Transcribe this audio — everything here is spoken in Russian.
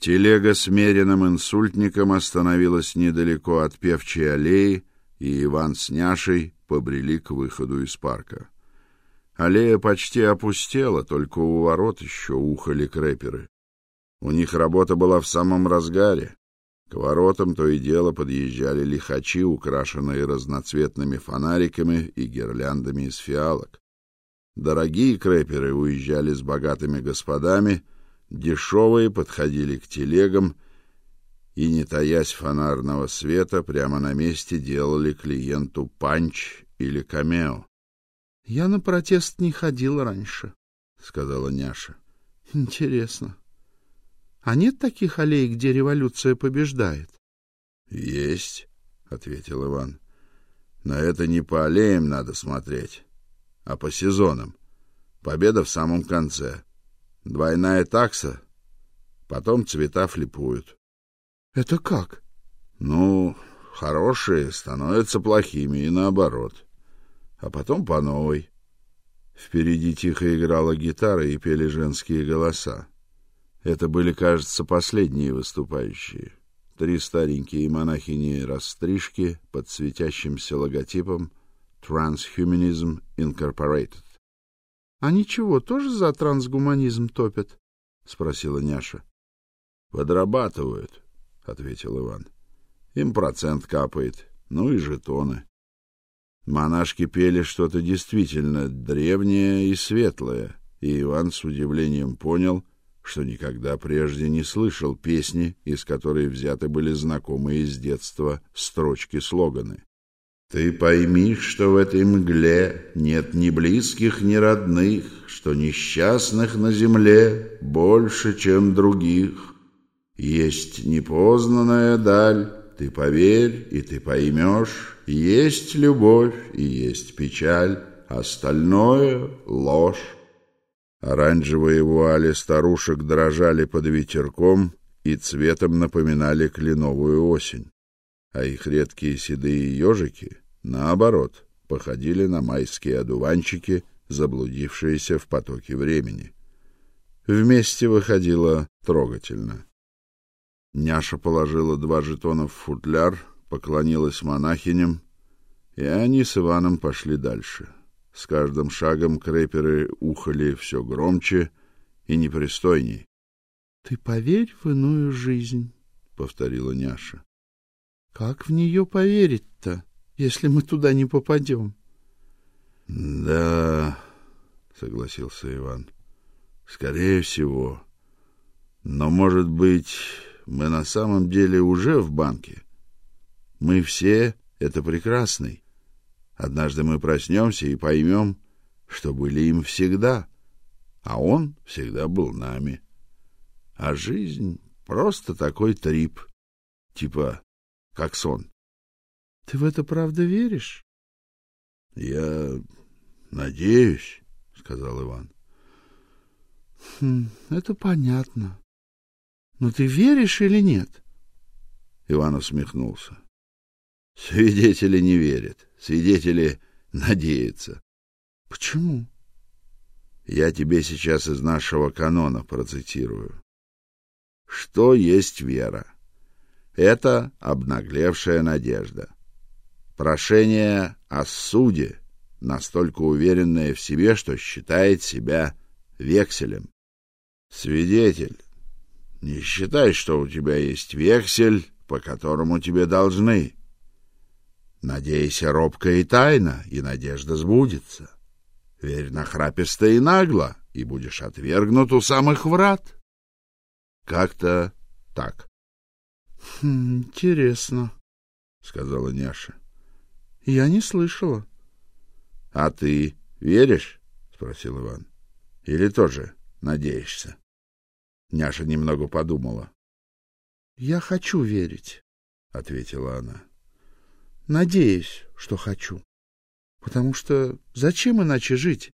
Телега с меренным инсультником остановилась недалеко от певчей аллеи, и Иван с Няшей побрели к выходу из парка. Аллея почти опустела, только у ворот еще ухали крэперы. У них работа была в самом разгаре. К воротам то и дело подъезжали лихачи, украшенные разноцветными фонариками и гирляндами из фиалок. Дорогие крэперы уезжали с богатыми господами, дешевые подходили к телегам и, не таясь фонарного света, прямо на месте делали клиенту панч или камео. — Я на протест не ходил раньше, — сказала Няша. — Интересно. А нет таких аллей, где революция побеждает? — Есть, — ответил Иван. — На это не по аллеям надо смотреть, а по сезонам. Победа в самом конце. Двойная такса, потом цвета флипуют. — Это как? — Ну, хорошие становятся плохими и наоборот. А потом по новой. Впереди тихо играла гитара и пели женские голоса. Это были, кажется, последние выступающие. Три старенькие монахини-растрижки под светящимся логотипом Transhumanism Incorporated. — А ничего, тоже за трансгуманизм топят? — спросила Няша. — Подрабатывают, — ответил Иван. — Им процент капает, ну и жетоны. Монашки пели что-то действительно древнее и светлое, и Иван с удивлением понял, что никогда прежде не слышал песни, из которой взяты были знакомые с детства строчки-слоганы. Ты пойми, что в этой мгле нет ни близких, ни родных, что несчастных на земле больше, чем других. Есть непознанная даль, ты поверь, и ты поймешь, есть любовь и есть печаль, остальное — ложь. Оранжевые вуали старушек дрожали под ветерком и цветом напоминали кленовую осень, а их редкие седые ежики, наоборот, походили на майские одуванчики, заблудившиеся в потоке времени. Вместе выходило трогательно. Няша положила два жетона в футляр, поклонилась монахиням, и они с Иваном пошли дальше. — с каждым шагом крэперы ухали все громче и непристойней. — Ты поверь в иную жизнь, — повторила Няша. — Как в нее поверить-то, если мы туда не попадем? — Да, — согласился Иван, — скорее всего. Но, может быть, мы на самом деле уже в банке? Мы все — это прекрасный. Однажды мы проснемся и поймем, что были им всегда, а он всегда был нами. А жизнь просто такой трип, типа как сон. Ты в это правда веришь? Я надеюсь, сказал Иван. Хм, это понятно. Но ты веришь или нет? Иван усмехнулся. Свидетели не верят. Свидетели надеются. Почему? Я тебе сейчас из нашего канона процитирую. Что есть вера? Это обнаглевшая надежда. Прошение о суде, настолько уверенное в себе, что считает себя векселем. Свидетель, не считай, что у тебя есть вексель, по которому тебе должны. Надейся робко и тайно, и надежда сбудется. Верь нахраписто и нагло, и будешь отвергнут у самых врат. Как-то так. — хм, Интересно, — сказала Няша. — Я не слышала. — А ты веришь? — спросил Иван. — Или тоже надеешься? Няша немного подумала. — Я хочу верить, — ответила она. — Надеюсь, что хочу. Потому что зачем иначе жить?